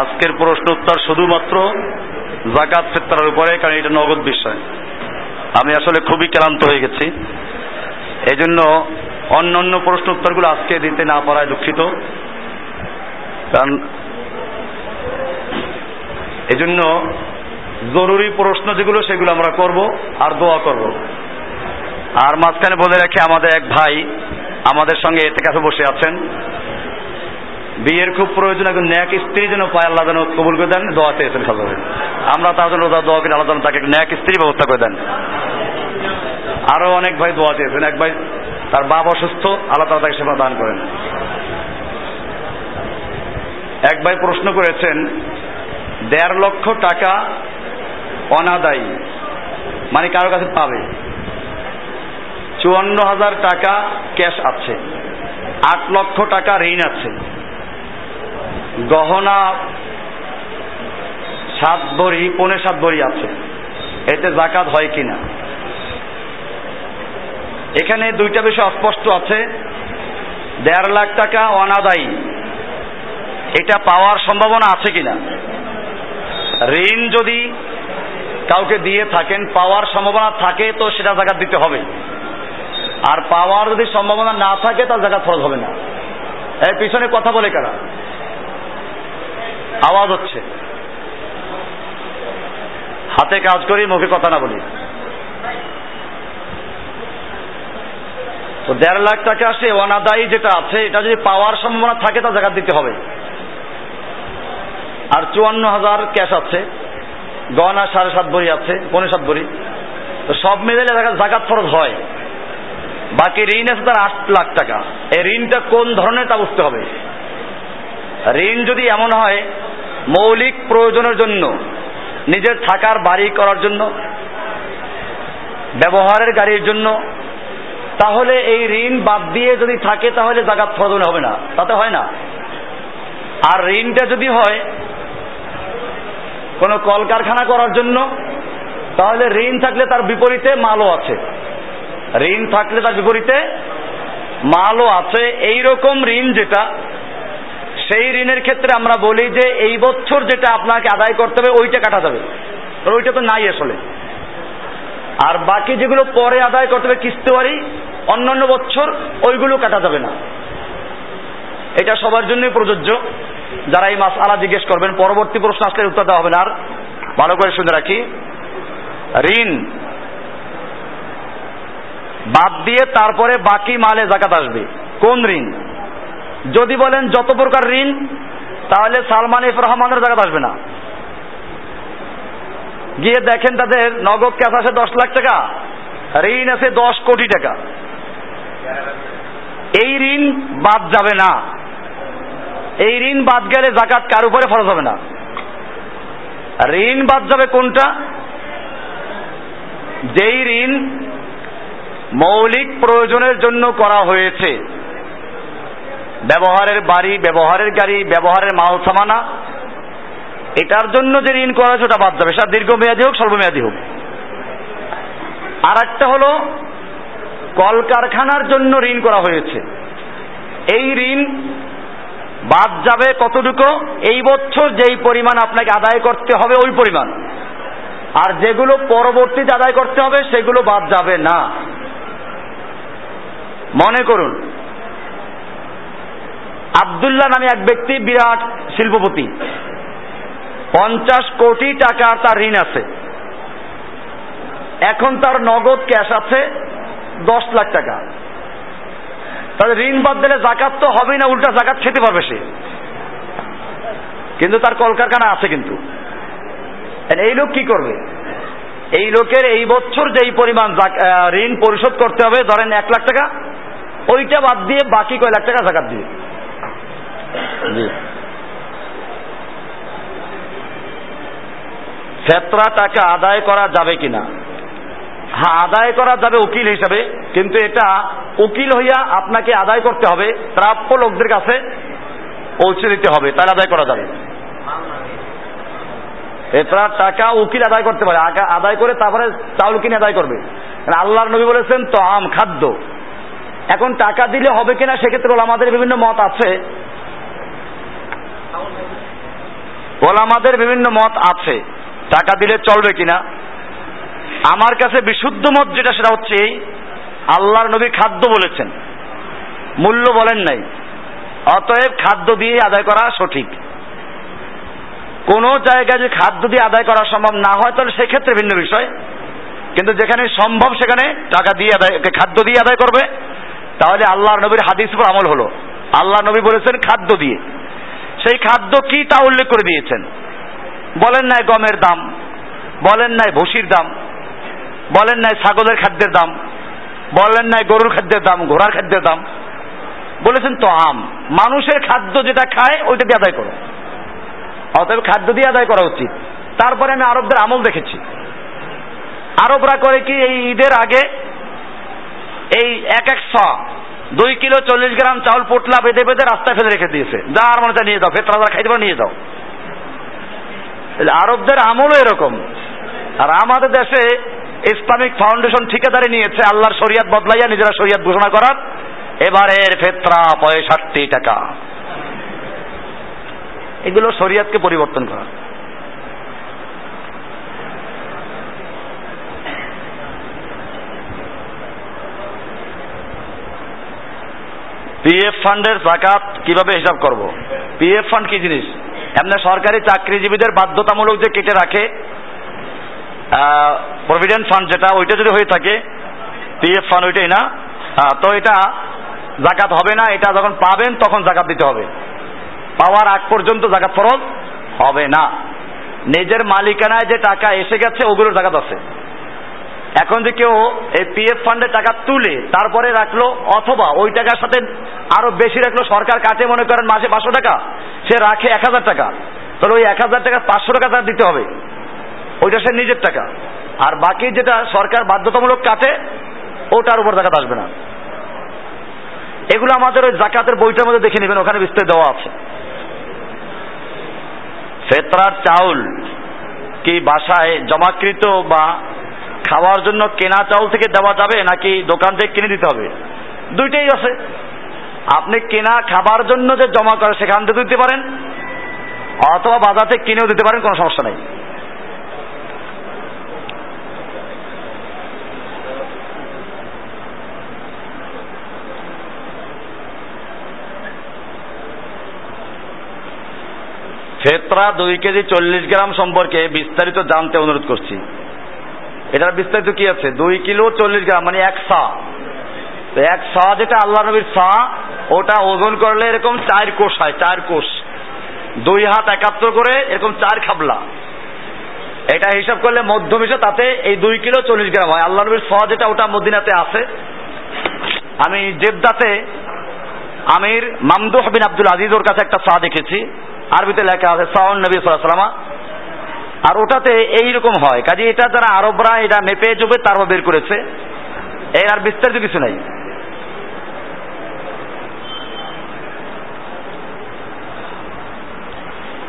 আজকের প্রশ্ন উত্তর শুধুমাত্র জাকাত ফেতরার উপরে, কারণ এটা নগদ বিষয়। আমি আসলে খুবই ক্লান্ত হয়ে গেছি। এই জন্য অন্য অন্য প্রশ্ন উত্তরগুলো আজকে দিতে না পারায় দুঃখিত। কারণ এই জন্য জরুরি প্রশ্ন যেগুলো, সেগুলো আমরা করব আর দোয়া করব। আর মাঝখানে বলে রাখি, আমাদের এক ভাই আমাদের সঙ্গে এতে কাছে বসে আছেন। বিয়ের খুব প্রয়োজন, এখন ন্যাক স্ত্রী যেন পায় আল্লাহ যেন কবুল করে দেন, দোয়া চেয়েছেন খাজা আমরা তার জন্য দোয়া করি, আল্লাহ যেন তাকে ন্যাক স্ত্রী ব্যবস্থা করে দেন। আরও অনেক ভাই দোয়া চেয়েছেন। এক ভাই, তার বাপ অসুস্থ, আল্লাহ তালা তাকে সেবা দান করেন। এক ভাই প্রশ্ন করেছেন, দেড় লক্ষ টাকা অনাদায়ী মানে কারও কাছে পাবে। চুয়ান্ন হাজার টাকা ক্যাশ আছে, আট লক্ষ টাকা ঋণ আছে। গহনা সাত ভরি পৌনে সাত ভরি আছে। এতে জাকাত হয় কিনা? এখানে দুইটা বিষয় অস্পষ্ট আছে। দেড় লাখ টাকা অনাদায়ী। এটা পাওয়ার সম্ভাবনা আছে কিনা? ঋণ যদি কাউকে দিয়ে থাকেন, পাওয়ার সম্ভাবনা থাকে তো সেটা জাকাত দিতে হবে। আর পাওয়ার যদি সম্ভাবনা না থাকে, তার জায়গা ফরজ হবে না। এর পিছনে কথা বলে কারা? আওয়াজ হচ্ছে। হাতে কাজ করি, মুখে কথা না বলি। তো দেড় লাখ টাকা সে অনাদায়ী যেটা আছে, এটা যদি পাওয়ার সম্ভাবনা থাকে, তা জায়গা দিতে হবে। আর চুয়ান্ন হাজার ক্যাশ আছে, গহনা সাড়ে সাত ভরি আছে পনেরো সাত ভরি। তো সব মিলে জাকাত ফরজ হয়। বাকি ঋণ আছে তার আট লাখ টাকা। এই ঋণটা কোন ধরনের তা বুঝতে হবে। ঋণ যদি এমন হয় মৌলিক প্রয়োজনের জন্য, নিজের থাকার বাড়ি করার জন্য, ব্যবহারের গাড়ির জন্য, তাহলে এই ঋণ বাদ দিয়ে যদি থাকে তাহলে জাকাত ফরজ হবে না। তাতে হয় না। আর ঋণটা যদি হয়, কোনো কলকারখানা করার জন্য, তাহলে ঋণ থাকলে তার বিপরীতে মালও আছে। ঋণ থাকলে তার বিপরীতে মালও আছে। এই রকম ঋণ যেটা সেই ঋণের ক্ষেত্রে আমরা বলি যে এই বছর যেটা আপনাকে আদায় করতে হবে, ওইটা কাটা যাবে। ওইটা তো নাই আসলে। আর বাকি যেগুলো পরে আদায় করতে হবে, কিস্তিওয়ারি, অন্যান্য বছর, ওইগুলো কাটা যাবে না। এটা সবার জন্যই প্রযোজ্য। যারা এই মাস আলা জিজ্ঞেস করবেন, পরবর্তী প্রশ্ন আসলে উত্তর দেওয়া হবে না। আর ভালো করে শুনে রাখি। ঋণ বাদ দিয়ে তারপরে বাকি মালে জাকাত আসবে। কোন ঋণ? যদি বলেন যত প্রকার ঋণ, তাহলে সালমান ইফ রহমানের জাকাত আসবে না। গিয়ে দেখেন তাদের নগদ ক্যাশ আছে দশ লাখ টাকা, ঋণ আছে দশ কোটি টাকা। এই ঋণ বাদ যাবে না। এই ঋণ বাদ গেলে জাকাত কার উপরে ফরজ হবে না। ঋণ বাদ যাবে কোনটা? যেই ঋণ মৌলিক প্রয়োজনের জন্য করা হয়েছে। ব্যবহারের বাড়ি, ব্যবহারের গাড়ি, ব্যবহারের মাল সামানা এটার জন্য যে ঋণ করা হয়েছে ওটা বাদ যাবে। সেটা দীর্ঘমেয়াদী হোক, স্বল্পমেয়াদী হোক। আর একটা হলো, কলকারখানার জন্য ঋণ করা হয়েছে। এই ঋণ বাদ যাবে কতটুকু? এই বছর যেই পরিমাণ আপনাকে আদায় করতে হবে, ওই পরিমাণ। আর যেগুলো পরবর্তীতে আদায় করতে হবে, সেগুলো বাদ যাবে না। মনে করুন আবদুল্লাহ নামে এক ব্যক্তি, বিরাট শিল্পপতি। পঞ্চাশ কোটি টাকার তার ঋণ আছে। এখন তার নগদ ক্যাশ আছে দশ লাখ টাকা। তাহলে ঋণ বাদ দিলে জাকাত তো হবেই না, উল্টা জাকাত খেতে পারবে সে। কিন্তু তার কলকারখানা আছে কিন্তু। এই লোক কি করবে? এই লোকের এই বছর যেই পরিমাণ ঋণ পরিশোধ করতে হবে, ধরেন এক লাখ টাকা, ওইটা বাদ দিয়ে বাকি কয় লাখ টাকা জাকাত দিবে? ফেতরা টাকা আদায় করা যাবে কিনা? হ্যাঁ আদায় করা যাবে উকিল হিসাবে, কিন্তু এটা উকিল হইয়া আপনাকে আদায় করতে হবে, প্রাপ্য লোকদের কাছে পৌঁছে দিতে হবে তার আদায় করা যাবে। ফেতরার টাকা উকিল আদায় করতে পারে আদায় করে তারপরে চাউল কিনে আদায় করবে। আল্লাহর নবী বলেছেন তো আম খাদ্য। এখন টাকা দিলে হবে কিনা, সেক্ষেত্রে আমাদের বিভিন্ন মত আছে। ওলামাদের বিভিন্ন মত আছে। টাকা দিলে চলবে কিনা? আমার কাছে বিশুদ্ধ মত যেটা সেটা হচ্ছে এই, আল্লাহর নবী খাদ্য বলেছেন। মূল্য বলেন নাই। অতএব খাদ্য দিয়ে আদায় করা সঠিক। কোন জায়গায় যদি খাদ্য দিয়ে আদায় করা সম্ভব না হয়, তাহলে সেক্ষেত্রে ভিন্ন বিষয়। কিন্তু যেখানে সম্ভব সেখানে টাকা দিয়ে আদায় খাদ্য দিয়ে আদায় করবে। তাহলে আল্লাহর নবীর হাদিস আমল হলো। আল্লাহ নবী বলেছেন খাদ্য দিয়ে। সেই খাদ্য কি তা উল্লেখ করে দিয়েছেন। বলেন নাই গমের দাম, বলেন নাই ভুসির দাম, বলেন নাই ছাগলের খাদ্যের দাম, বলেন নাই গরুর খাদ্যের দাম, ঘোড়ার খাদ্যের দাম। বলেছেন তো আম। মানুষের খাদ্য যেটা খায়, ওইটা দিয়ে আদায় করো। অতএব খাদ্য দিয়ে আদায় করা উচিত। তারপরে আমি আরবদের আমল দেখেছি। আরবরা করে কি এই ঈদের আগে এই এক এক শ দুই কিলো চল্লিশ গ্রাম চাউল পোটলা বেঁধে বেঁধে রাস্তায় ফেলে রেখে দিয়েছে। যার মনে নিয়ে যাও ফেতরা যারা খাইতে নিয়ে যাও। আরবদের আমলও এরকম। আর আমাদের দেশে ইসলামিক ফাউন্ডেশন ঠিকাদারি নিয়েছে, আল্লাহর শরিয়াত বদলাইয়া নিজেরা শরিয়াত ঘোষণা করার। এবারের ফেতরা পঁয়ষট্টি টাকা। এগুলো শরিয়াতকে পরিবর্তন করা। পিএফ ফান্ডের জাকাত কীভাবে হিসাব করব? পিএফ ফান্ড কি জিনিস? এমনি সরকারি চাকরিজীবীদের বাধ্যতামূলক যে কেটে রাখে প্রভিডেন্ট ফান্ড যেটা, ওইটা যদি হয়ে থাকে পিএফ ফান্ড ওইটাই না? তো এটা জাকাত হবে না, এটা যখন পাবেন তখন জাকাত দিতে হবে। পাওয়ার আগ পর্যন্ত জাকাত ফরজ হবে না। নিজের মালিকানায় যে টাকা এসে গেছে, ওগুলোর জাকাত আছে। এখন যে কেউ এই পিএফ ফান্ডে টাকা তুলে তারপরে রাখল অথবা ওই টাকার সাথে আরও বেশি রাখল, সরকার কাটে মনে করেন মাসে পাঁচশো টাকা, সে রাখে এক হাজার টাকা। তাহলে ওই এক হাজার টাকা পাঁচশো টাকা তার দিতে হবে। ওইটা সে নিজের টাকা। আর বাকি যেটা সরকার বাধ্যতামূলক কাটে, ওটার উপর জাকাত আসবে না। এগুলো আমাদের ওই জাকাতের বইটার মধ্যে দেখে নেবেন, ওখানে বিস্তারিত দেওয়া আছে। ফেতরার চাউল কি বাসায় জমাকৃত বা খাওয়ার জন্য কেনা চাউল থেকে দেওয়া যাবে নাকি দোকান থেকে কিনে দিতে হবে? দুইটাই আছে। আপনি কেনা খাবার জন্য যে জমা করে সেখান থেকে দিতে পারেন, অথবা বাজার থেকে কিনেও দিতে পারেন, কোনো সমস্যা নাই। ফেতরা দুই কেজি চল্লিশ গ্রাম সম্পর্কে বিস্তারিত জানতে অনুরোধ করছি। এটার বিস্তারিত কি আছে? দুই কিলো চল্লিশ গ্রাম মানে এক সা। তো এক সা যেটা আল্লাহ নবীর সা, ওটা ওজন করলে এরকম চার কোষ হয়, চার কোষ। দুই হাত একাত্তর করে এরকম চার খাবলা। এটা হিসাব করলে মধ্যম হিসাব, তাতে এই দুই কিলো চল্লিশ গ্রাম হয়। আল্লাহ নবীর সা যেটা, ওটা মদিনাতে আছে। আমি জেদ্দাতে আমির মামদুহ বিন আব্দুল আজিজ ওর কাছে একটা সা দেখেছি। আরবিতে লেখা আছে, সাউন নবী সাল্লামা। আর ওটাতে এইরকম হয়। কাজে এটা যারা আরবরা, এটা মেপে জবে তারপর বের করেছে। এর আর বিস্তারিত কিছু নাই।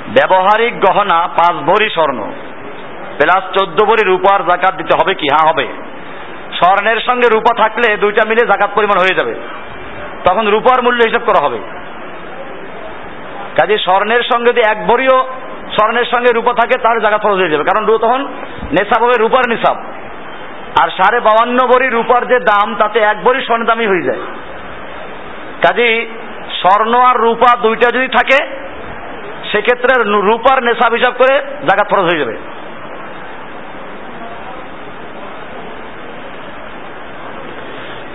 ব্যবহারিক গহনা পাঁচ ভরি স্বর্ণ, প্লাস চোদ্দ ভরি রূপার জাকাত দিতে হবে কি? হ্যাঁ হবে। স্বর্ণের সঙ্গে রূপা থাকলে দুইটা মিলে জাকাত পরিমাণ হয়ে যাবে। তখন রূপার মূল্য হিসাব করা হবে। কাজে স্বর্ণের সঙ্গে যদি এক ভরিও স্বর্ণের সঙ্গে রূপা থাকে তাহলে জায়গা ফরজ হয়ে যাবে। কারণ তখন নেশাব হবে রূপার নিসাব আর সাড়ে বাউান্ন ভরি রূপার যে দাম, তাতে এক ভরি স্বর্ণ দামই হয়ে যায়। কাজেই স্বর্ণ আর রূপা দুইটা যদি থাকে, সেক্ষেত্রে রূপার নেশাব হিসাব করে জায়গা ফরজ হয়ে যাবে।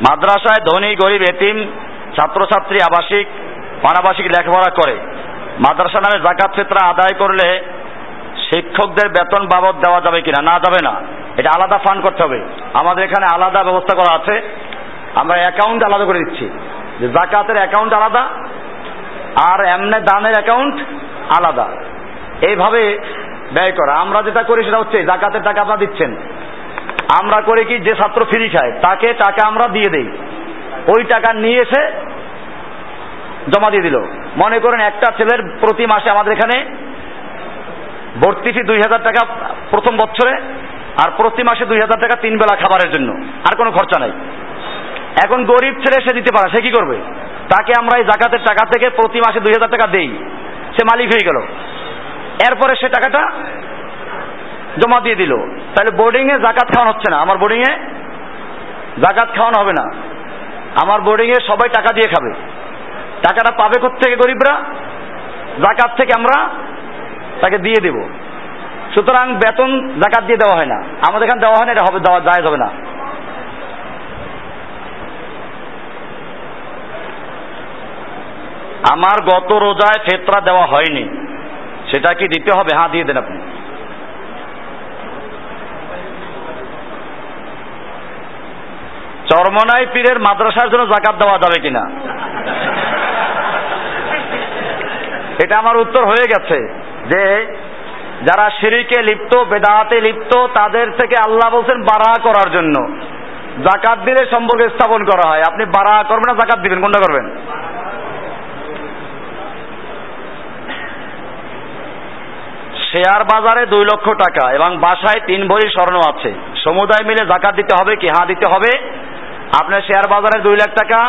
মাদ্রাসায় ধনী, গরিব, এতিম, ছাত্রছাত্রী, আবাসিক অনাবাসিক লেখাপড়া করে। মাদ্রাসা নামে জাকাত ফেতরা আদায় করলে শিক্ষকদের বেতন বাবদ দেওয়া যাবে কিনা? না যাবে না। এটা আলাদা ফান্ড করতে হবে। আমাদের এখানে আলাদা ব্যবস্থা করা আছে। আমরা অ্যাকাউন্ট আলাদা করে দিচ্ছি। যে জাকাতের অ্যাকাউন্ট আলাদা, আর এমনে দানের অ্যাকাউন্ট আলাদা। এইভাবে ব্যয় করা। আমরা যেটা করি সেটা হচ্ছে জাকাতের টাকা আপনারা দিচ্ছেন। আমরা করি কি, যে ছাত্র ফ্রি খায়, তাকে টাকা আমরা দিয়ে দেই। ওই টাকা নিয়ে এসে জমা দিয়ে দিল। মনে করেন একটা ছেলের প্রতি মাসে আমাদের এখানে ভর্তি ফি দুই হাজার টাকা প্রথম বছরে, আর প্রতি মাসে দুই হাজার টাকা তিন বেলা খাবারের জন্য। আর কোনো খরচা নাই। এখন গরিব ছেলে সে দিতে পারে, সে কি করবে? তাকে আমরা এই জাকাতের টাকা থেকে প্রতি মাসে দুই হাজার টাকা দেই। সে মালিক হয়ে গেল। এরপরে সে টাকাটা জমা দিয়ে দিল। তাহলে বোর্ডিং এ জাকাত খাওয়ানো হচ্ছে না। আমার বোর্ডিং এ জাকাত খাওয়ানো হবে না। আমার বোর্ডিং এ সবাই টাকা দিয়ে খাবে। টাকাটা পাবে থেকে গরিবরা? জাকাত থেকে আমরা তাকে দিয়ে দেব। সুতরাং বেতন জাকাত দিয়ে দেওয়া হয় না। আমাদের এখানে দেওয়া হয় না, এটা হবে, দেওয়া যায় হবে না। আমার গত রোজায় ফেতরা দেওয়া হয়নি। সেটা কি দিতে হবে? হ্যাঁ দিয়ে দেন আপনি। চরমনাই পীরের মাদ্রাসার জন্য জাকাত দেওয়া যাবে কিনা? এটা আমার উত্তর হয়ে গেছে যে যারা সিঁড়িকে লিপ্ত, বেদাতে লিপ্ত, তাদের থেকে আল্লাহ বলছেন বাড়া করার জন্য। জাকাত দিলে সম্পর্ক স্থাপন করা হয়। আপনি বাড়া করবেন না জাকাত দিবেন? কোনটা করবেন? শেয়ার বাজারে দুই লক্ষ টাকা এবং বাসায় তিন ভরি স্বর্ণ আছে। সমুদায় মিলে জাকাত দিতে হবে কি? হ্যাঁ দিতে হবে। আপনার শেয়ার বাজারে দুই লাখ টাকা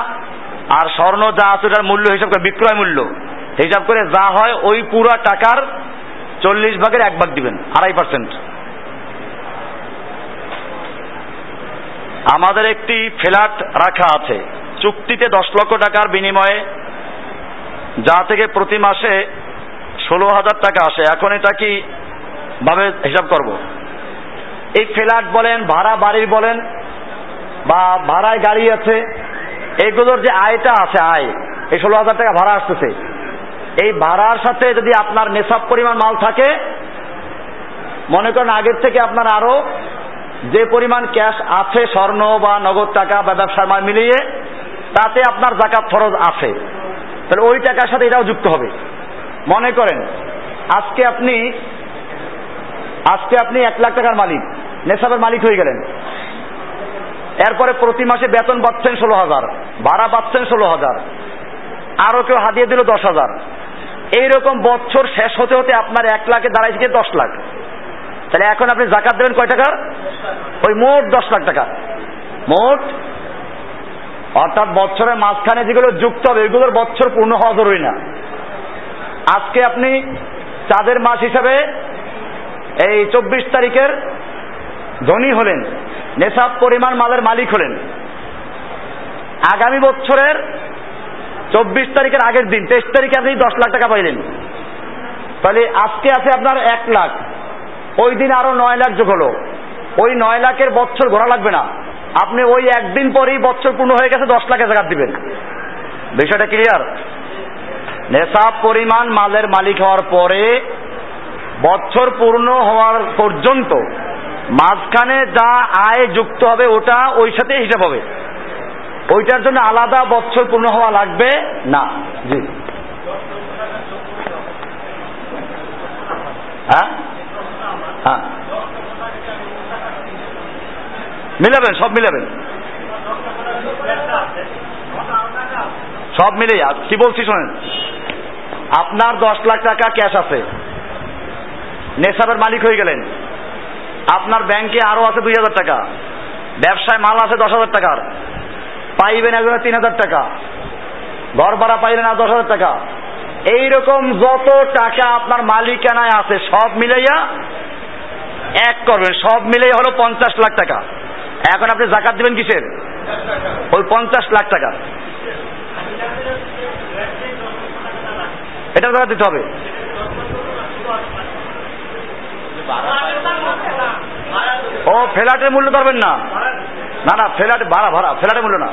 আর স্বর্ণ যা আছে মূল্য হিসাব করে বিক্রয় মূল্য। হিসাব করে যা হয় ওই পুরা টাকার চল্লিশ ভাগের এক ভাগ দিবেন, আড়াই পার্সেন্ট আমাদের একটি ফ্ল্যাট রাখা আছে, চুক্তিতে দশ লক্ষ টাকার বিনিময়ে, যা থেকে প্রতি মাসে ষোলো হাজার টাকা আসে। এখন এটা কি ভাবে হিসাব করব? এই ফ্ল্যাট বলেন, ভাড়া বাড়ির বলেন, বা ভাড়ায় গাড়ি আছে, এগুলোর যে আয়টা আছে, আয়, এই ষোলো হাজার টাকা ভাড়া আসতেছে। এই ভাড়ার সাথে যদি আপনার নেশাব পরিমাণ মাল থাকে, মনে করেন আগের থেকে আপনার আরও যে পরিমাণ ক্যাশ আছে, স্বর্ণ বা নগদ টাকা বা ব্যবসার মাল মিলিয়ে, তাতে আপনার জাকাত ফরজ আছে। তাহলে ওই টাকার সাথে এটাও যুক্ত হবে। মনে করেন, আজকে আপনি আজকে আপনি এক লাখ টাকার মালিক, নেশাবের মালিক হয়ে গেলেন। এরপরে প্রতি মাসে বেতন পাচ্ছেন ষোলো হাজার, ভাড়া পাচ্ছেন ষোলো হাজার, আরও কেউ হাতিয়ে দিল দশ হাজার। এইরকম বছর শেষ হতে হতে আপনার এক লাখে দাঁড়াইছে গিয়ে দশ লাখ? তাহলে এখন আপনি জাকাত দেবেন কয় টাকার? ওই মোট দশ লাখ টাকা। মোট? অর্থাৎ বছরের মাঝখানে যেগুলো যুক্ত হবে, এগুলোর বছর পূর্ণ হওয়া জরুরি না। আজকে আপনি চাঁদের মাস হিসাবে এই চব্বিশ তারিখের ধনী হলেন, নেশাব পরিমাণ মালের মালিক হলেন। আগামী বছরের চব্বিশ তারিখের আগের দিন, তেইশ তারিখে আপনি দশ লাখ টাকা পাইলেন। তাহলে আজকে আছে আপনার এক লাখ। ওই দিন আরও নয় লাখ যোগ হলো। ওই নয় লাখের বছর ঘোরা লাগবে না। আপনি ওই একদিন পরেই বছর পূর্ণ হয়ে গেছে, দশ লাখের জায়গা দিবেন। বিষয়টা ক্লিয়ার নেশাব পরিমাণ মালের মালিক হওয়ার পরে বছর পূর্ণ হওয়ার পর্যন্ত মাঝখানে যা আয় যুক্ত হবে ওটা ওই সাথে হিসাব হবে। ওইটার জন্য আলাদা বছর পূর্ণ হওয়া লাগবে? না। জি। হ্যাঁ? হ্যাঁ। মিলাবেন, সব মিলাবেন। সব মিলে কি বলছি শোনেন? আপনার দশ লাখ টাকা ক্যাশ আছে। নেশাবের মালিক হয়ে গেলেন। আপনার ব্যাংকে আরও আছে দুই হাজার টাকা। ব্যবসায় মাল আছে দশ হাজার টাকার। পাইবেন একজনে তিন হাজার টাকা। ঘর ভাড়া পাইলেন আর দশ হাজার টাকা। এইরকম যত টাকা আপনার মালিকানায় আছে, সব মিলাইয়া এক করবেন, সব মিলেই হলো পঞ্চাশ লাখ টাকা। এখন আপনি জাকাত দিবেন কিসের? ওই পঞ্চাশ লাখ টাকা। এটা জাকাত দিতে হবে। ও ফ্ল্যাটের মূল্য ধরবেন না। না না, ফ্ল্যাট ভাড়া ভাড়া, ফ্ল্যাটের মূল্য না।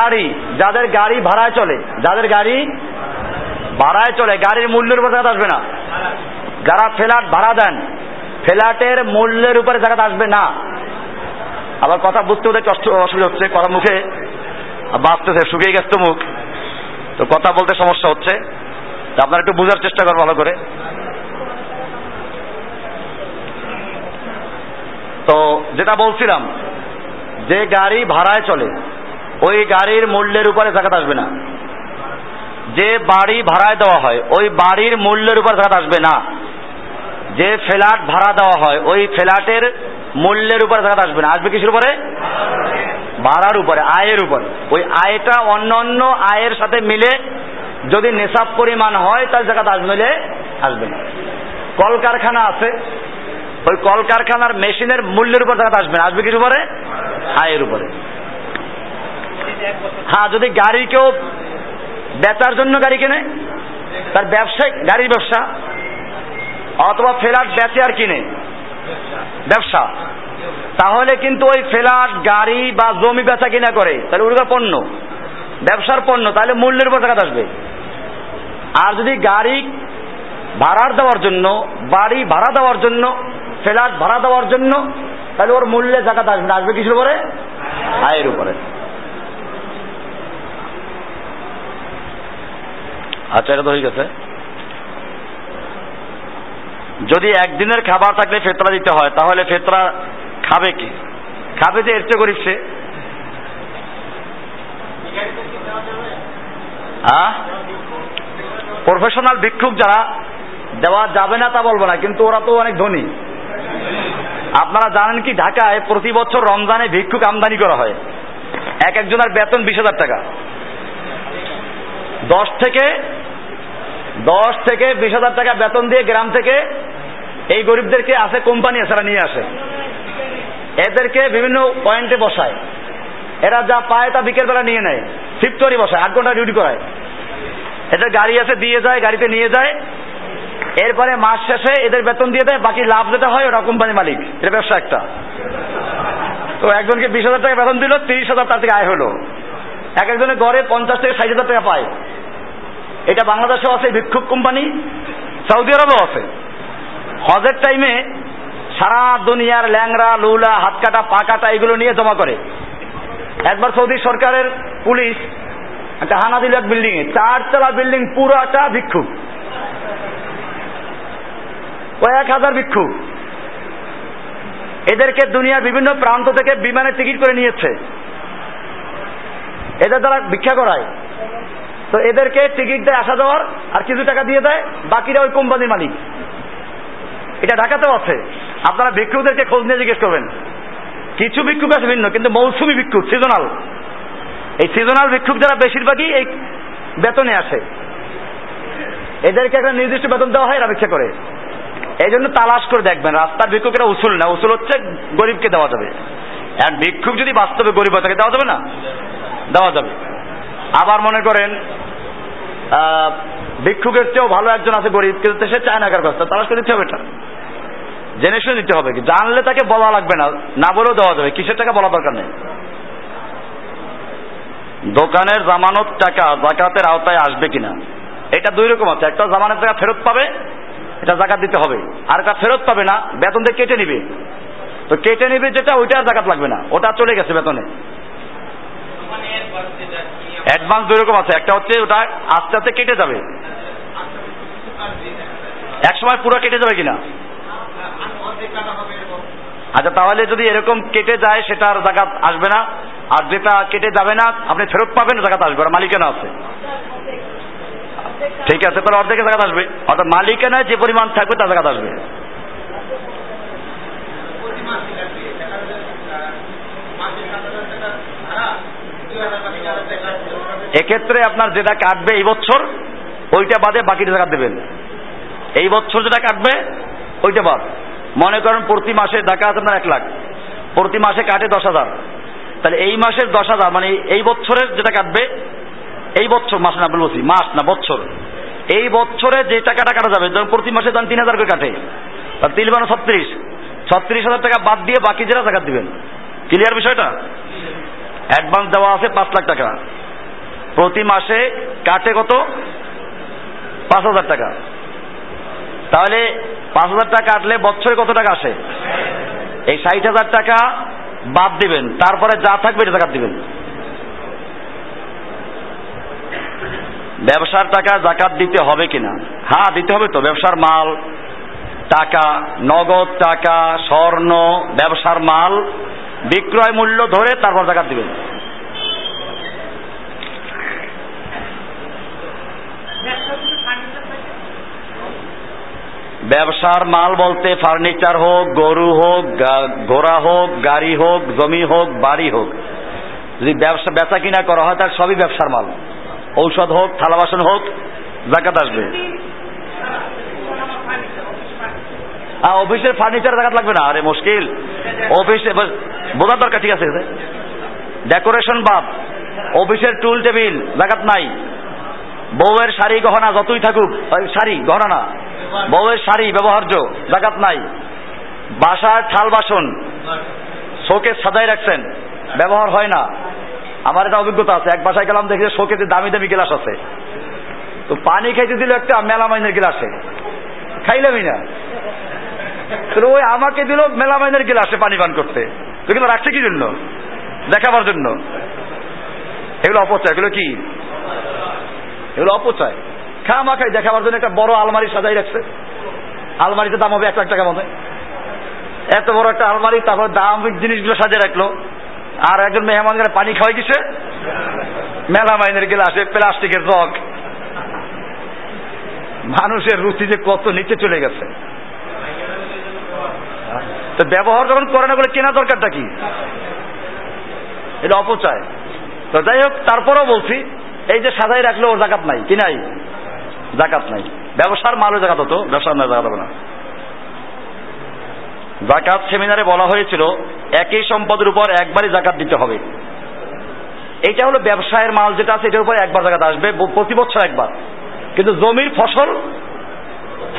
গাড়ি, যাদের গাড়ি ভাড়ায় চলে, যাদের গাড়ি ভাড়ায় চলে, গাড়ির মূল্যের উপর জায়গা আসবে না। যারা ফ্ল্যাট ভাড়া দেন, ফ্ল্যাটের মূল্যের উপরে জায়গা আসবে না। আবার কথা বুঝতে হতে কষ্ট, অসুবিধা হচ্ছে, কথা মুখে বাঁচতেছে, শুকিয়ে গেছে তো মুখ। তো কথা বলতে সমস্যা হচ্ছে। আপনারা একটু বোঝার চেষ্টা কর ভালো করে। তো যেটা বলছিলাম যে গাড়ি ভাড়ায় চলে, ওই গাড়ির মূল্যের উপরে জাকাত আসবে না। যে বাড়ি ভাড়ায় দেওয়া হয়, ওই বাড়ির মূল্যের উপর জাকাত আসবে না। যে ফ্ল্যাট ভাড়া দেওয়া হয়, ওই ফ্ল্যাটের মূল্যের উপর জাকাত আসবে না। আসবে কিসের উপরে? ভাড়ার উপরে, আয়ের উপরে। ওই আয়টা অন্য অন্য আয়ের সাথে মিলে যদি নেশাব পরিমাণ হয়, তাহলে জাকাত আসবে আসবে না। কলকারখানা আছে, ওই কলকারখানার মেশিনের মূল্যের উপর জাকাত আসবে না। আসবে কিছু উপরে? আয়ের উপরে। হ্যাঁ যদি গাড়ি কেউ বেচার জন্য গাড়ি কেনে, তার ব্যবসায়, গাড়ির ব্যবসা, অথবা ফ্ল্যাট বেচে আর কিনে, ব্যবসা, তাহলে কিন্তু ওই ফ্ল্যাট, গাড়ি বা জমি বেচা কিনা করে, তাহলে ওগুলো পণ্য, ব্যবসার পণ্য, তাহলে মূল্যের উপর টাকা আসবে। আর যদি গাড়ি ভাড়ার দেওয়ার জন্য, বাড়ি ভাড়া দেওয়ার জন্য, ফ্ল্যাট ভাড়া দেওয়ার জন্য তাহলে ওর মূল্যে জাকাত আসবে আসবে কিছুর উপরে আয়ের উপরে। আচ্ছা এটা তো হয়ে গেছে। যদি একদিনের খাবার থাকলে ফেতরা দিতে হয়, তাহলে ফেতরা খাবে কি? খাবে যে, এর চেয়ে সে। প্রফেশনাল ভিক্ষুক যারা দেওয়া যাবে না তা বলব না, কিন্তু ওরা তো অনেক ধনী। আপনারা জানেন কি, ঢাকায় প্রতি বছর রমজানে ভিক্ষুক আমদানি করা হয়। এক একজনের বেতন বিশ হাজার টাকা। দশ থেকে দশ থেকে বিশ হাজার টাকা বেতন দিয়ে গ্রাম থেকে এই গরিবদেরকে আসে কোম্পানি আছে নিয়ে আসে। এদেরকে বিভিন্ন পয়েন্টে বসায়। এরা যা পায় তা বিকেল বেলা নিয়ে। নেয় ফিফটরি বসায়, আট ঘণ্টা ডিউটি করায়। এদের গাড়ি আছে, দিয়ে যায়, গাড়িতে নিয়ে যায়। এরপরে মাস শেষে এদের বেতন দিয়ে দেয়, বাকি লাভ যেটা হয় ওরা কোম্পানি মালিক। এটা ব্যবসা একটা। তো একজনকে বিশ হাজার টাকা বেতন দিল, তিরিশ হাজার তার থেকে আয় হলো। এক একজনের গড়ে পঞ্চাশ থেকে ষাট হাজার টাকা পায়। এটা বাংলাদেশেও আছে ভিক্ষুক কোম্পানি, সৌদি আরবেও আছে। হজের টাইমে সারা দুনিয়ার ল্যাংরা লুলা হাত কাটা পা কাটা এগুলো নিয়ে জমা করে। একবার সৌদি সরকারের পুলিশ একটা হানা দিল এক বিল্ডিং এ চারতলা বিল্ডিং, পুরাটা ভিক্ষুক কয়েক হাজার ভিক্ষু। এদেরকে দুনিয়ার বিভিন্ন প্রান্ত থেকে বিমানে টিকিট করে নিয়েছে। এদের দ্বারা ভিক্ষা করায়। তো এদেরকে টিকিট দেয় আসা যাওয়ার, আর কিছু টাকা দিয়ে দেয়, বাকিরা ওই কোম্পানির মালিক। এটা ঢাকাতেও আছে। আপনারা ভিক্ষুকদেরকে খোঁজ নিয়ে জিজ্ঞেস করবেন। কিছু ভিক্ষুক আছে ভিন্ন, কিন্তু মৌসুমি ভিক্ষুক সিজনাল এই সিজনাল ভিক্ষুক যারা বেশিরভাগই এই বেতনে আসে। এদেরকে একটা নির্দিষ্ট বেতন দেওয়া হয়, এরা ভিক্ষা করে। এই জন্য তালাশ করে দেখবেন, রাস্তার ভিক্ষুকেরা উসুল না, উসুল হচ্ছে গরিবকে দেওয়া যাবে। এক ভিক্ষুক যদি বাস্তবে গরিব হয়, তাকে দেওয়া যাবে না? দেওয়া যাবে। আবার মনে করেন ভিক্ষুকের চেয়েও ভালো একজন আছে গরিব, কিন্তু সে চায় না কার তালাশ করে দিতে হবে এটা। জেনে শুনে দিতে হবে জানলে তাকে বলা লাগবে না না বলেও দেওয়া যাবে, কিসের টাকা বলা দরকার নেই। দোকানের জামানত টাকা জাকাতের আওতায় আসবে কিনা, এটা দুই রকম আছে, একটা জামানত টাকা ফেরত পাবে এটা জাকাত দিতে হবে। আর এটা ফেরত পাবে না, বেতন দিয়ে কেটে নিবে। তো কেটে নিবে যেটা, ওইটা আর জাকাত লাগবে না। ওটা চলে গেছে বেতনে। অ্যাডভান্স দুই রকম আছে। একটা হচ্ছে ওটা আস্তে আস্তে কেটে যাবে। এক সময় পুরো কেটে যাবে কিনা? আচ্ছা তাহলে যদি এরকম কেটে যায় সেটার জাকাত আসবে না। আর যেটা কেটে যাবে না, আপনি ফেরত পাবেন, জাকাত আসবে। আর মালিকানা আছে। ঠিক আছে, তাহলে অর্ধেকের জাকাত আসবে। অর্থাৎ মালিকানায় যে পরিমাণ থাকবে তার জাকাত আসবে। এক্ষেত্রে আপনার যেটা কাটবে এই বছর, ওইটা বাদে বাকিটা জায়গা দেবেন। এই বছর যেটা কাটবে, ওইটা বাদ। মনে করেন প্রতি মাসে টাকা আছে আপনার এক লাখ। প্রতি মাসে কাটে দশ হাজার। তাহলে এই মাসের দশ হাজার মানে এই বছরের যেটা কাটবে এই বছর মাস না বলছি মাস না বছর। এই বছরে যে টাকাটা কাটা যাবে যখন প্রতি মাসে তখন তিন হাজার করে কাটে। তার তিন মানে ছত্রিশ। ছত্রিশ হাজার টাকা বাদ দিয়ে বাকি যেটা টাকা দিবেন। ক্লিয়ার বিষয়টা? অ্যাডভান্স দেওয়া আছে পাঁচ লাখ টাকা। প্রতি মাসে কাটে কত? পাঁচ হাজার টাকা। তাহলে পাঁচ হাজার টাকা কাটলে বছরে কত টাকা আসে? এই ষাট হাজার টাকা বাদ দিবেন। তারপরে যা থাকবে এটা টাকা দিবেন। টাকা জাকাত দিতে হবে কিনা? হ্যাঁ দিতে হবে তো, ব্যবসার মাল, টাকা, নগদ টাকা, স্বর্ণ, ব্যবসার মাল, বিক্রয় মূল্য ধরে তারপর জাকাত দিবেন। ব্যবসার মাল বলতে ফার্নিচার হোক, গরু হোক ঘোড়া হোক, গাড়ি হোক, জমি হোক, বাড়ি হোক। যদি ব্যবসা বেচা কিনা করা হয় তার সবই ব্যবসার মাল। ঔষধ হোক, থালা বাসন হোক, জাকাত আসবে। অফিসের ফার্নিচার জায়গা লাগবে না? আরে, মুশকিল। অফিসে বোঝার দরকার ঠিক আছে। ডেকোরেশন বাদ। অফিসের টুল টেবিল জায়গাত নাই। বউয়ের শাড়ি, গহনা যতই থাকুক শাড়ি, গহনা না। বউয়ের শাড়ি, ব্যবহার্য জায়গাত নাই। বাসার থাল বাসন শোকে সাজাই রাখছেন। ব্যবহার হয় না। আমার একটা অভিজ্ঞতা আছে। এক বাসায় গেলাম, দেখি শোকে যে দামি দামি গ্লাস আছে। তো পানি খাইতে দিল একটা মেলামাইনের গ্লাসে। খাইলামই না। ওই আমাকে দিল মেলামাইনের গ্লাসে পানি পান করতে। কিন্তু রাখছে কি জন্য? দেখাবার জন্য। এগুলো অপচয়। এগুলো কি? এগুলো অপচয়। খা খাই, দেখাবার জন্য একটা বড় আলমারি সাজাই রাখছে। আলমারিতে দাম হবে এক লাখ টাকা মতো এত বড় একটা আলমারি, তারপর দাম জিনিসগুলো সাজিয়ে রাখল। আর একজন মেহমান গেলে পানি খাওয়াই দিছে। মেলা মাইনের গেলাসে প্লাস্টিকের জগ। মানুষের রুচি যে কত নিচে চলে গেছে। তো ব্যবহার যখন করে না বলে কেনা দরকারটা কি? এটা অপচয়। তো যাই হোক, তারপরেও বলছি, এই যে সাজাই রাখল ওর জাকাত নাই। কি নাই? জাকাত নাই। ব্যবসার মালও জাকাত হতো, ব্যবসার মাল জাকাত হবে না। জাকাত সেমিনারে বলা হয়েছিল, একই সম্পদের উপর একবারই জাকাত দিতে হবে। এটা হলো ব্যবসায়ের মাল যেটা আছে, এটার উপর একবার জাকাত আসবে প্রতি বছর একবার। কিন্তু জমির ফসল,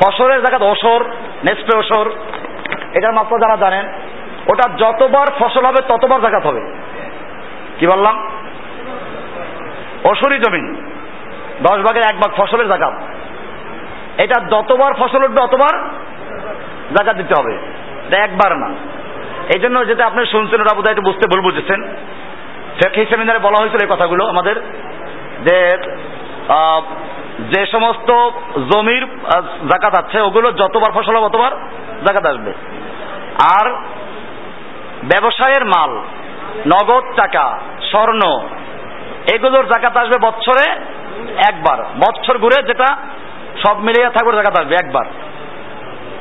ফসলের জায়গা অসর নেসপে অসর, এটার মাত্রা যারা জানেন, ওটা যতবার ফসল হবে, ততবার জাকাত হবে। কি বললাম? অসরি জমিন দশ ভাগের এক ভাগ ফসলের জাকাত এটা যতবার ফসল উঠবে, অতবার জাকাত দিতে হবে। একবার না। এই জন্য যেটা আপনি শুনছেন, ওটা বোধহয় বুঝতে ভুল বুঝেছেন। ফেকি সেমিনারে বলা হয়েছিল এই কথাগুলো আমাদের, যে যে সমস্ত জমির জাকাত আছে, ওগুলো যতবার ফসল হবে ততবার জাকাত আসবে। আর ব্যবসায়ের মাল, নগদ টাকা, স্বর্ণ, এগুলোর জাকাত আসবে বছরে একবার। বছর ঘুরে যেটা সব মিলিয়ে থাকবে জাকাত আসবে একবার।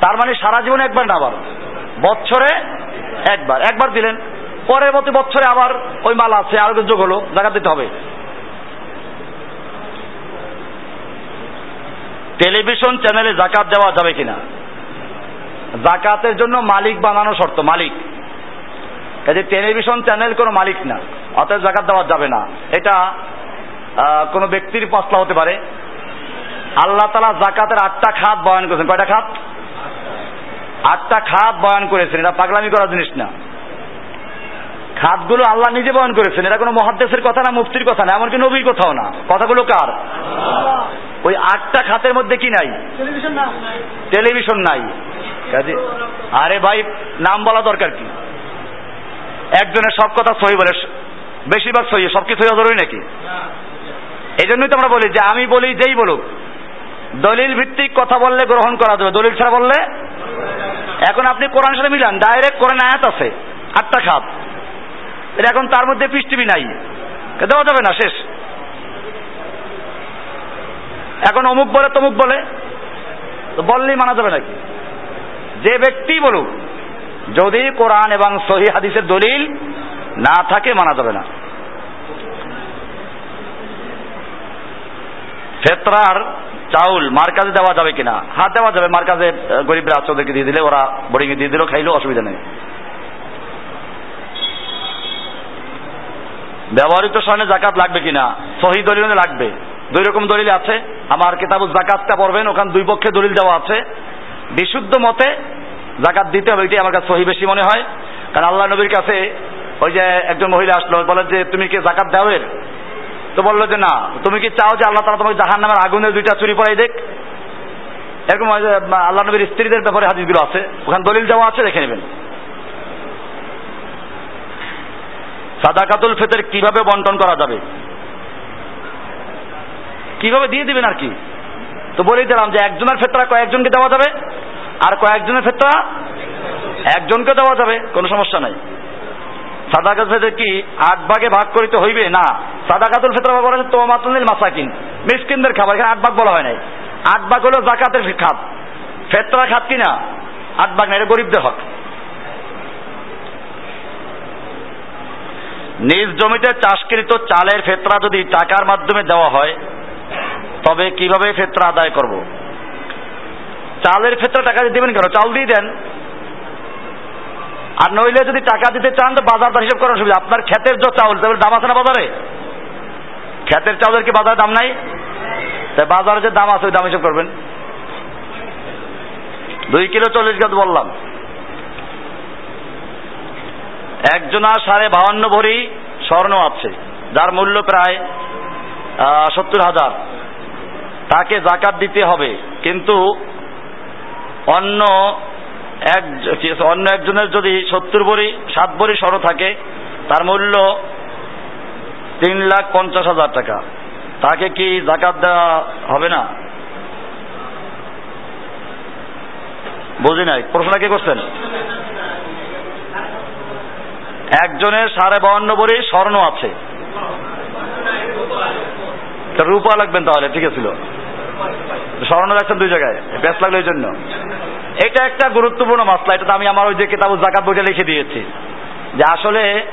তার মানে সারা জীবনে একবার না আবার। বছরে একবার। একবার দিলেন, পরবর্তী বছরে আবার ওই মাল আছে, আর যোগ হলো জাকাত দিতে হবে। টেলিভিশন চ্যানেলে জাকাত দেওয়া যাবে কিনা? জাকাতের জন্য মালিক বানানো শর্ত, মালিক। কাজে টেলিভিশন চ্যানেল কোনো মালিক না, অতএব জাকাত দেওয়া যাবে না। এটা কোনো ব্যক্তির পাসলা হতে পারে। আল্লাহ তালা জাকাতের আটটা খাত বয়ান করেছেন। কয়টা খাত? আটটা খাত বয়ান করেছেন এটা পাগলামি করার জিনিস না। খাতগুলো আল্লাহ নিজে বয়ান করেছেন এটা কোনো মহাদ্দেশের কথা না মুফতির কথা না এমনকি নবীর কথাও না। কথাগুলো কার? ওই আটটা খাতের মধ্যে কি নাই? টেলিভিশন নাই। কাজে আরে ভাই নাম বলা দরকার কি? একজনের সব কথা সহি বলে বেশিরভাগ সহি সব কিছু জরুরি নাকি? এই জন্যই তো আমরা বলি যে আমি বলি যেই বলুক। দলিল ভিত্তিক কথা বললে গ্রহণ করা যাবে দলিল ছাড়া বললে এখন আপনি কোরআন সাথে মিলান ডাইরেক্ট কোরআন আয়াত আছে, আটটা খাত। এখন তার মধ্যে পৃষ্টিবি নাই। দেওয়া যাবে না, শেষ। এখন অমুক বলে, তমুক বলে বললেই মানা যাবে নাকি? যে ব্যক্তি বলুক, যদি কোরআন এবং সহি হাদিসের দলিল না থাকে, মানা যাবে না। ফেতরার চাউল মার মার্কাজে দেওয়া যাবে কিনা? হাত দেওয়া যাবে মার্কাজে গরিবরা আছে দিয়ে দিলে, ওরা বোরিং দিয়ে দিলেও খাইলেও অসুবিধা নেই। ব্যবহৃত স্বর্ণে জাকাত লাগবে কিনা? সহি দলিল লাগবে। দুই রকম দলিল আছে। আমার কেতাবুল জাকাতটা পড়বেন, ওখানে দুই পক্ষে দলিল দেওয়া আছে। বিশুদ্ধ মতে জাকাত দিতে হবে এটি আমার কাছে সহি বেশি মনে হয়। কারণ আল্লাহ নবীর কাছে ওই যে একজন মহিলা আসলো, বলে যে, তুমি কি জাকাত দাও এর তো বলল যে না, তুমি কি চাও যে আল্লাহ তালা তোমাকে জাহান নামের আগুনের দুইটা চুরি পড়াই দেখ? এরকম আল্লাহ নবীর স্ত্রীদের ব্যাপারে হাদিসগুলো আছে। ওখানে দলিল দেওয়া আছে, দেখে নেবেন। সাদাকাতুল ফেতের কীভাবে বন্টন করা যাবে? কীভাবে দিয়ে দিবেন আর কি? তো বলেই দিলাম যে একজনের ফেতরা কয়েকজনকে দেওয়া যাবে, আর কয়েকজনের ফেতরা একজনকে দেওয়া যাবে, কোনো সমস্যা নাই। সাদাকাতুল ফেতর কি আট ভাগে ভাগ করিতে হইবে? না। সাদাকাতুল ফেতর বলা হয়েছে তোমাতুল মাসাকিন, মিসকিনদের খাবার, এখানে আট ভাগ বলা হয় নাই। আট ভাগ হলো জাকাতের খাত। ফেতরা খাত কিনা? আট ভাগ না, এটা গরিবদের হক। নিজ জমিতে চাষকৃত চালের ফেতরা যদি টাকার মাধ্যমে দেওয়া হয়, তবে কীভাবে ফেতরা আদায় করব? চালের ক্ষেত্রে টাকা দিয়ে দেবেন কেন? চাল দিয়ে দেন। আর নইলে যদি টাকা দিতে চান, তো বাজার হিসাব করার সুবিধা। আপনার ক্ষেতের যে চাউল, তাহলে দাম আছে না বাজারে? ক্ষেতের চাউলের কি বাজারে দাম নাই? তাই বাজারে যে দাম আছে, ওই দাম হিসাব করবেন। দুই কিলো চল্লিশ গাছ বললাম। একজনা সাড়ে বাহান্ন ভরি স্বর্ণ আছে, যার মূল্য প্রায় সত্তর হাজার। তাকে জাকাত দিতে হবে, কিন্তু অন্য এক অন্য একজনের যদি সত্তর ভরি, সাত ভরি স্বর্ণ থাকে, তার মূল্য তিন লাখ পঞ্চাশ হাজার টাকা। তাকে কি জাকাত দেওয়া হবে না? বুঝি নাই। প্রশ্নটা কে করছেন? একজনের সাড়ে বাউন্ন ভরি স্বর্ণ আছে। রূপা লাগবেন তাহলে ঠিক ছিল। স্বর্ণ রাখছেন দুই জায়গায় ব্যাস লাগল এই জন্য। এটা একটা গুরুত্বপূর্ণ মাসলা এটা আমি আমার ওই যে কেতাবু জাকাত বইটা লিখে দিয়েছি। যে আসলে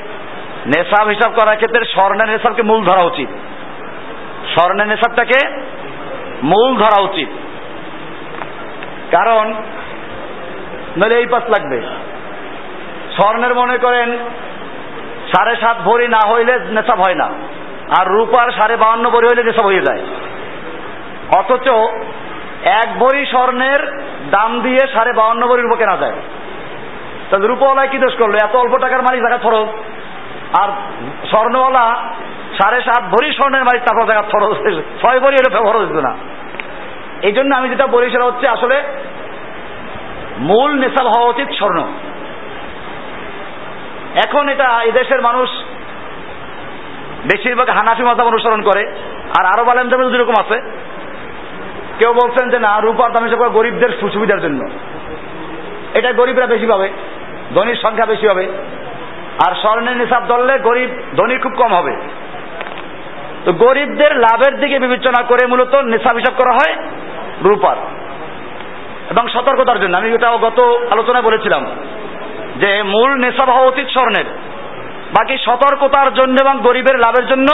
নেশাব হিসাব করার ক্ষেত্রে স্বর্ণের নেশাবকে মূল ধরা উচিত। স্বর্ণের নেশাবটাকে মূল ধরা উচিত। কারণ, নইলে এই পাশ লাগবে। স্বর্ণের মনে করেন, সাড়ে সাত ভরি না হইলে নেশাব হয় না। আর রূপার সাড়ে বাউন্ন ভরি হইলে নেশাব হয়ে যায়। অথচ এক ভরি স্বর্ণের দাম দিয়ে সাড়ে বাউন্ন ভরি রূপা কেনা যায়। তাহলে রূপওয়ালায় কি দোষ করল? এত অল্প টাকার মালিক জায়গা ফরজ আর স্বর্ণওয়ালা সাড়ে সাত ভরি স্বর্ণের মালিক তারপর জায়গা ফরজ ছয় ভরি হলে ফরজ দিত না। এই জন্য আমি যেটা বলি সেটা হচ্ছে আসলে মূল নেশাল হওয়া উচিত স্বর্ণ। এখন এটা এদেশের মানুষ বেশিরভাগ হানাফি মাতাব অনুসরণ করে। আর আরব আলেম যেমন যেরকম আছে। কেউ বলছেন যে না, রূপার দাম হিসেবে গরিবদের সুবিধার জন্য। এটা গরিবরা বেশি পাবে, ধনির সংখ্যা বেশি হবে আর স্বর্ণের নিসাব ধরলে গরিব ধনী খুব কম হবে। তো গরিবদের লাভের দিকে বিবেচনা করে মূলত নিসাব হিসাব করা হয় রূপার। এবং সতর্কতার জন্য। আমি এটাও গত আলোচনায় বলেছিলাম যে মূল নেশাব হওয়া উচিত স্বর্ণের। বাকি সতর্কতার জন্য এবং গরিবের লাভের জন্য।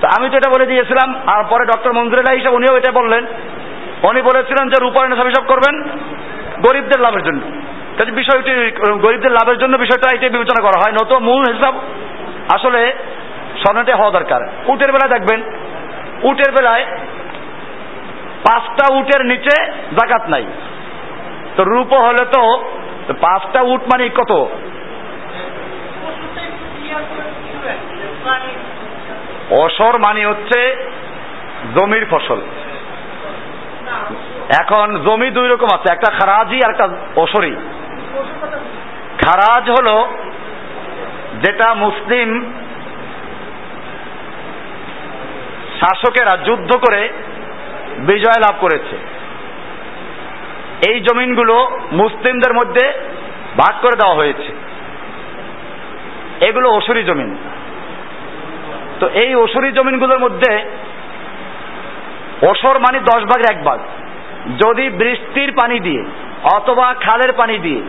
তো আমি তো এটা বলে দিয়েছিলাম, আর পরে ডক্টর মঞ্জুরুল্লাহ হিসাব উনিও এটা বললেন। উনি বলেছিলেন যে রূপার নেশাব হিসাব করবেন গরিবদের লাভের জন্য। কাজে বিষয়টি গরিবদের লাভের জন্য বিষয়টা এটাই বিবেচনা করা হয় নত মূল হিসাব আসলে স্বর্ণটা হওয়া দরকার। উটের বেলায় দেখবেন, উটের বেলায় পাঁচটা উটের নিচে জাকাত নাই। তো রূপ হলে তো পাঁচটা উট মানে কত? অসর মানে হচ্ছে জমির ফসল। এখন জমি দুই রকম আছে, একটা খারাজি আর একটা অসরি। খারাজ হলো যেটা মুসলিম শাসকেরা যুদ্ধ করে বিজয় লাভ করেছে। এই জমিনগুলো মুসলিমদের মধ্যে ভাগ করে দেওয়া হয়েছে। এগুলো অসুরি জমিন। তো এই অসুরি জমিনগুলোর মধ্যে অসর মানে দশ ভাগের এক ভাগ। যদি বৃষ্টির পানি দিয়ে অথবা খালের পানি দিয়ে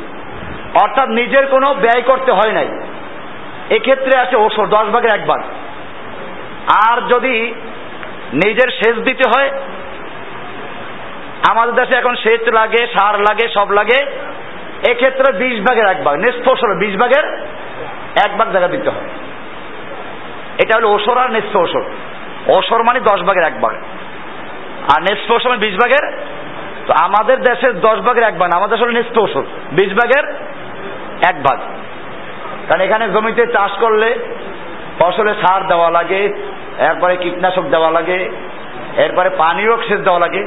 অর্থাৎ নিজের কোনো ব্যয় করতে হয় নাই। এক্ষেত্রে আছে ওসর দশ ভাগের এক ভাগ। আর যদি নিজের সেচ দিতে হয়, আমাদের দেশে এখন সেচ লাগে, সার লাগে, সব লাগে, এক্ষেত্রে বিশ ভাগের এক ভাগ ফসল বিশ ভাগের এক ভাগ জায়গা দিতে হয়। এটা হলো ওসর আর নেক্সট ওসর ওসর মানে দশ ভাগের এক ভাগ। আর ওসর মানে বিশ ভাগের, তো আমাদের দেশের দশ ভাগের এক ভাগ আমাদের আসলে নেক্সট ওসর বিশ ভাগের এক ভাগ। কারণ এখানে জমিতে চাষ করলে ফসলে সার দেওয়া লাগে এরপরে কীটনাশক দেওয়া লাগে, এরপরে পানিও সেচ দেওয়া লাগে,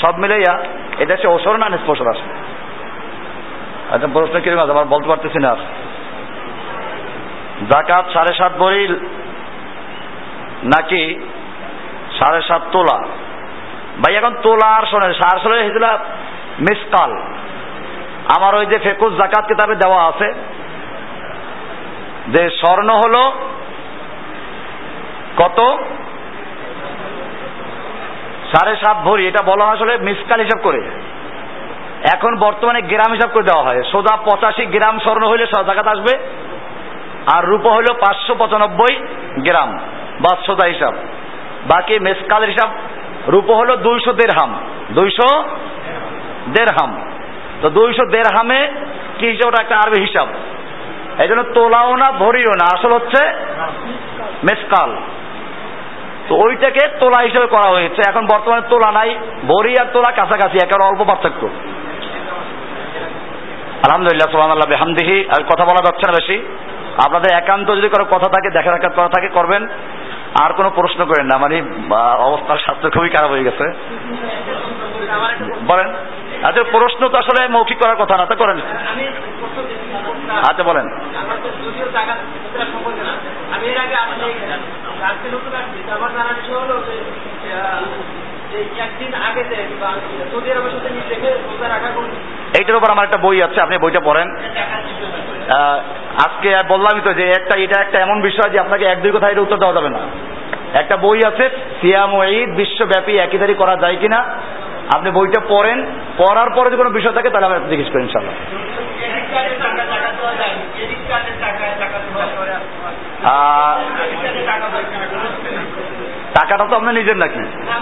সব মিলাইয়া এদেশে ওসর না নেক্সট ওসর আসে আচ্ছা প্রশ্ন কীরকম আছে? আমার বলতে পারতেছি না জাকাত সাড়ে সাত ভরি নাকি সাড়ে সাত তোলা? ভাই, এখন তোলা আর শোনেন সার শোনে হয়েছিল মিসকাল। আমার ওই যে ফেকুস জাকাত কিতাবে দেওয়া আছে, যে স্বর্ণ হল কত? সাড়ে সাত ভরি, এটা বলা হয় আসলে মিসকাল হিসাব করে। এখন বর্তমানে গ্রাম হিসাব করে দেওয়া হয়। সোজা পঁচাশি গ্রাম স্বর্ণ হইলে জাকাত আসবে, আর রূপ হইল পাঁচশো পঁচানব্বই গ্রাম। বা সোজা হিসাব। বাকি মেসকালের হিসাব, রূপ হলো দুইশো দেড়হাম। দুইশো দেড়হাম। তো দুইশো দেড়হামে কি হিসাব? ওটা একটা আরবি হিসাব। এই জন্য তোলাও না, ভরিও না। আসল হচ্ছে মেসকাল। তো ওইটাকে তোলা হিসেবে করা হয়েছে। এখন বর্তমানে তোলা নাই, ভরি আর তোলা কাছাকাছি, একেবারে অল্প পার্থক্য। আলহামদুলিল্লাহ সোহান আল্লাহ বেহামদিহি। আর কথা বলা যাচ্ছে না বেশি। আপনাদের একান্ত যদি কারও কথা থাকে, দেখা রাখার কথা থাকে, করবেন। আর কোনো প্রশ্ন করেন না। মানে অবস্থার স্বাস্থ্য খুবই খারাপ হয়ে গেছে। বলেন। আচ্ছা প্রশ্ন তো আসলে মৌখিক করার কথা না তো করেন। আচ্ছা বলেন। আমার তো যদিও টাকা মুদ্রা সম্পর্কে না আমি এর আগে আসলে রাখতে নতুন আসছি আমার জানার বিষয় হলো যে একদিন আগে যে সৌদি আরবের সাথে মিল রেখে রোজা রাখা কোন এইটার উপর আমার একটা বই আছে আপনি বইটা পড়েন। আজকে বললামই তো যে একটা এটা একটা এমন বিষয় যে আপনাকে এক দুই কথা এটা উত্তর দেওয়া যাবে না। একটা বই আছে সিয়াম ও ঈদ বিশ্বব্যাপী একই করা যায় কিনা? আপনি বইটা পড়েন, পড়ার পরে যদি কোনো বিষয় থাকে, তাহলে আমি জিজ্ঞেস করি টাকাটা তো আপনার নিজের নাকি? না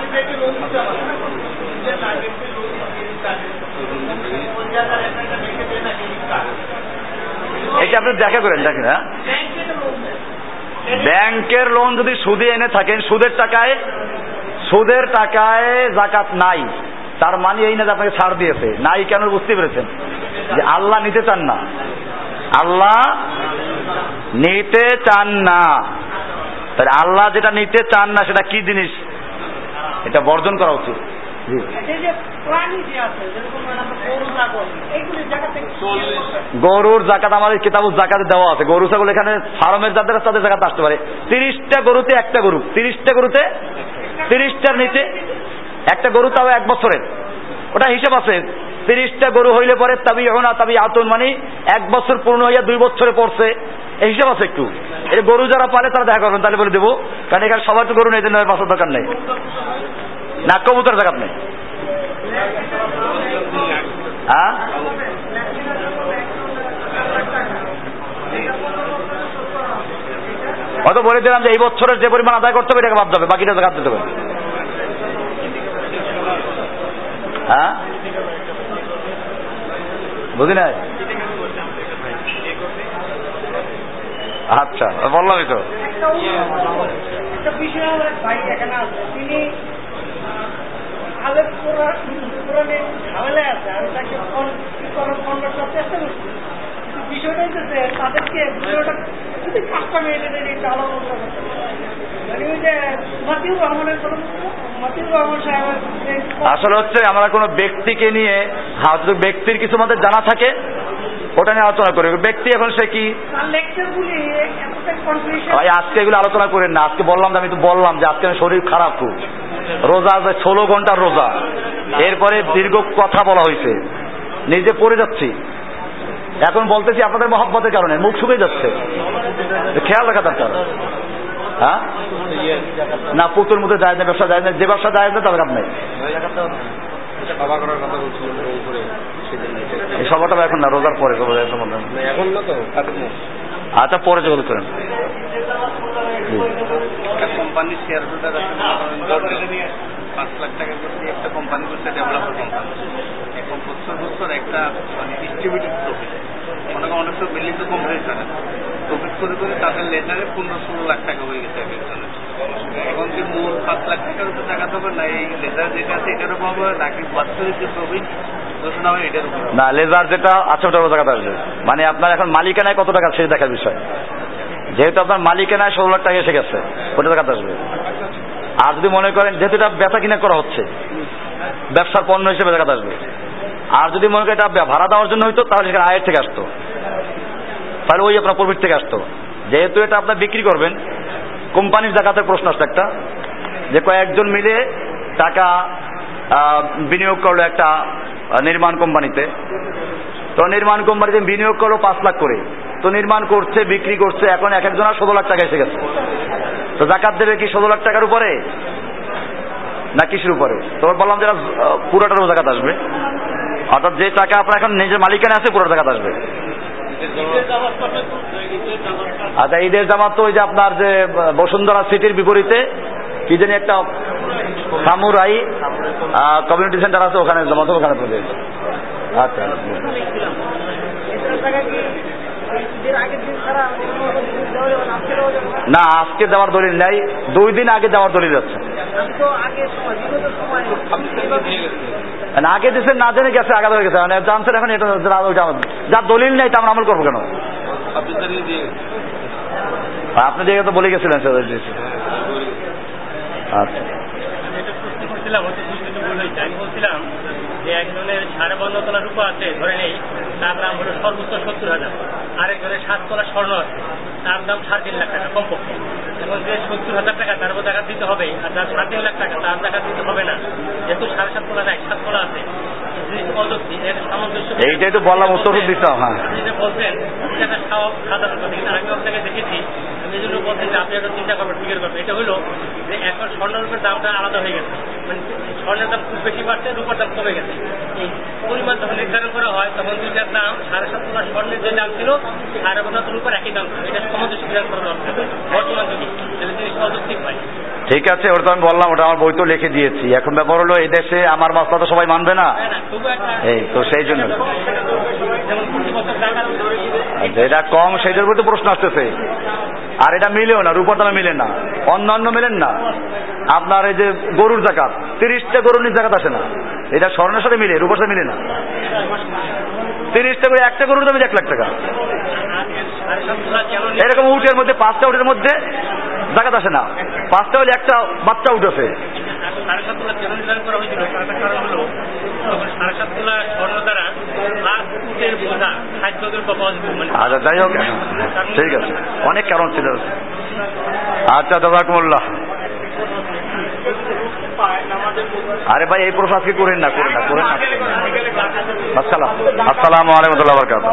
না এটা আপনি দেখা করেন, দেখেন হ্যাঁ। লোন দেয় ব্যাংকের লোন যদি সুদে এনে থাকেন, সুদের টাকায় সুদের টাকায় জাকাত নাই। তার মানে এই না যে আপনাকে ছাড় দিয়েছে। নাই কেন বুঝতে পেরেছেন? যে আল্লাহ নিতে চান না। আল্লাহ নিতে চান না। তাহলে আল্লাহ যেটা নিতে চান না সেটা কি জিনিস? এটা বর্জন করা উচিত। থেকে গরুর জাকাত আমাদের কিতাবুল জাকাতে দেওয়া আছে। গরু ছাগল এখানে ফার্মের যাদের তাদের জাকাত আসতে পারে। তিরিশটা গরুতে একটা গরু। তিরিশটা গরুতে তিরিশটার নিচে একটা গরু তাও এক বছরের। ওটা হিসাব আছে। তিরিশটা গরু হইলে পরে তাবি না তাবি আতুন মানে এক বছর পূর্ণ হইয়া দুই বছরে পড়ছে। এই হিসাব আছে একটু। এই গরু যারা পালে তারা দেখা করবেন, তাহলে বলে দেবো। কারণ এখানে সবাই তো গরু নেই বাঁচার দরকার নেই। না কবুতর জাকাত নেই। হ্যাঁ? হয়তো বলে দিলাম যে এই বছরের যে পরিমাণ আদায় করতে হবে, এটাকে বাদ দেবে, বাকিটা জাকাত দিতে হবে হ্যাঁ বুঝি নাই আচ্ছা বললামই তো একটা একটা বিষয় আমার এক ভাই এখানে আছে তিনি আলেপ কোরআনে ঝামেলায় আছে আমি তাকে কন্ডাক্ট করতে চেষ্টা করছি কিন্তু বিষয়টা তাদেরকে খুবই কাস্টমাইজেড একটা আলাদা আসলে হচ্ছে আমরা কোনো ব্যক্তিকে নিয়ে ব্যক্তির কিছু আমাদের জানা থাকে ওটা নিয়ে আলোচনা করি। ব্যক্তি এখন সে কি? ভাই আজকে এগুলো আলোচনা করেন না। আজকে বললাম যে আমি তো বললাম যে আজকে শরীর খারাপ খুব। রোজা আছে ষোলো ঘণ্টার রোজা। এরপরে দীর্ঘ কথা বলা হয়েছে। নিজে পড়ে যাচ্ছি। এখন বলতেছি আপনাদের মহব্বতের কারণে। মুখ শুকিয়ে যাচ্ছে। খেয়াল রাখা দরকার। হ্যাঁ? না পুতুর মধ্যে যায় না, ব্যবসা যায় না, যে ব্যবসা যায় না তার কাপ নেই। এই এখন না, রোজার পরে আচ্ছা পরে যোগাযোগ করেন। কোম্পানির শেয়ার মনে পাঁচ লাখ টাকা করে একটা কোম্পানি। করছে ডেভেলপার কোম্পানি এখন একটা মানে ডিস্ট্রিবিউটেড প্রফিট মনে করেন বিল্ডিং তো করে করে তাদের লেটারে পনেরো ষোলো লাখ টাকা হয়ে গেছে এখন মূল পাঁচ লাখ টাকার উপর টাকা না এই লেটার যেটা আছে এটার উপর হবে, নাকি যে? না, লেজার যেটা টাকা আসবে মানে আপনার এখন মালিকানায় কত টাকা সেই দেখার বিষয়। যেহেতু আপনার মালিকানায় ষোলো লাখ টাকা এসে গেছে, ওটা টাকাতে আসবে আর যদি মনে করেন, যেহেতু এটা বেচা কিনা করা হচ্ছে, ব্যবসার পণ্য হিসেবে টাকাতে আসবে আর যদি মনে করেন এটা ভাড়া দেওয়ার জন্য হইতো তাহলে সেখানে আয়ের থেকে আসতো। তাহলে ওই আপনার প্রফিট থেকে আসতো। যেহেতু এটা আপনার বিক্রি করবেন কোম্পানির জায়গাতে প্রশ্ন আসছে একটা যে কয়েকজন মিলে টাকা বিনিয়োগ করল একটা নির্মাণ কোম্পানিতে। তো নির্মাণ কোম্পানিতে বিনিয়োগ করল পাঁচ লাখ করে। তো নির্মাণ করছে বিক্রি করছে এখন এক একজন আর ষোলো লাখ টাকা এসে গেছে। তো জাকাত দেবে কি ষোলো লাখ টাকার উপরে? না কিসের উপরে? তো বললাম যে এরা, আহ, জাকাত আসবে। অর্থাৎ যে টাকা আপনার এখন নিজের মালিকানা আছে পুরো জাকাত আসবে। আচ্ছা ঈদের জামাত তো ওই যে আপনার যে বসুন্ধরা সিটির বিপরীতে কি জানি একটা সামুরাই কমিউনিটি সেন্টার আছে ওখানে জমা হবে, ওখানে পড়বে আচ্ছা না? না আজকে দেওয়ার দলিল নাই দুই দিন আগে দেওয়ার দলিল আছে। মানে আগে দেশে না জেনে গেছে আগাদ হয়ে গেছে। মানে জানছেন এখন এটা যা- যার দলিল নেই তা আমরা আমল করব কেন? আপনি দিয়ে তো বলে গেছিলেন আচ্ছা। যে একজনের সাড়ে বন্ধ তলা রূপা আছে ধরে নেই তার দাম হলো সর্বোচ্চ সত্তর হাজার। আরেকজনের সাত তলা স্বর্ণ আছে তার দাম সাড়ে তিন লাখ টাকা কমপক্ষে। এখন যে সত্তর হাজার টাকা তার উপর টাকা দিতে হবে আর যার সাড়ে তিন লাখ টাকা তার টাকা দিতে হবে না যেহেতু সাড়ে সাত তলা নাই সাত তলা আছে। এইটাই তো বললাম, উত্তর তো দিতাম, হ্যাঁ। আপনি যেটা বলছেন সব সাধারণ কথা কিন্তু আমি আপনাকে দেখেছি এই জন্য বলছেন যে আপনি একটা চিন্তা করবেন ঠিকের করবেন। এটা হলো যে এখন স্বর্ণরূপের দামটা আলাদা হয়ে গেছে। মানে স্বর্ণের দাম খুব বেশি বাড়ছে রূপার দাম কমে গেছে। এই পরিমাণ যখন নির্ধারণ করা হয় তখন দুইটার দাম সাড়ে সাত তোলা স্বর্ণের যে দাম ছিল সাড়ে পনেরো রূপার একই দাম ছিল। এটা সমাজে সুবিধা করা দরকার। বর্তমান যুগে তাহলে জিনিস অযৌক্তিক হয় ঠিক আছে ওটা তো আমি বললাম ওটা আমার বই তো লিখে দিয়েছি। এখন ব্যাপার হলো এই দেশে আমার মাসলা তো সবাই মানবে না। একটা এই তো সেই জন্য। যেটা কম সেটার উপর তো প্রশ্ন আসতেছে। আর এটা মিলেও না, রূপার দামে মিলে না। অন্যান্য মিলেন না। আপনার এই যে গরুর জাকাত, তিরিশটা গরুর জাকাত আসে না। এটা স্বর্ণের সাথে মিলে, রূপার সাথে মিলে না। তিরিশটা করে একটা গরুর দামে এক লাখ টাকা। এরকম উটের মধ্যে, পাঁচটা উটের মধ্যে জাকাত আসে না। পাঁচটা হলে একটা বাচ্চা উঠেছে সাড়ে সাত তোলা করা হয়েছিল? সাড়ে সাত তোলা স্বর্ণ দ্বারা আচ্ছা যাই হোক, ঠিক আছে। অনেক কারণ ছিল। আচ্ছা দাদাকুমুল্লাহ আরে ভাই, এই প্রশ্ন আজকে করেন না? করেন না করেন না। আসসালাম আসসালাম আলহামদুল্লাহ বরকাত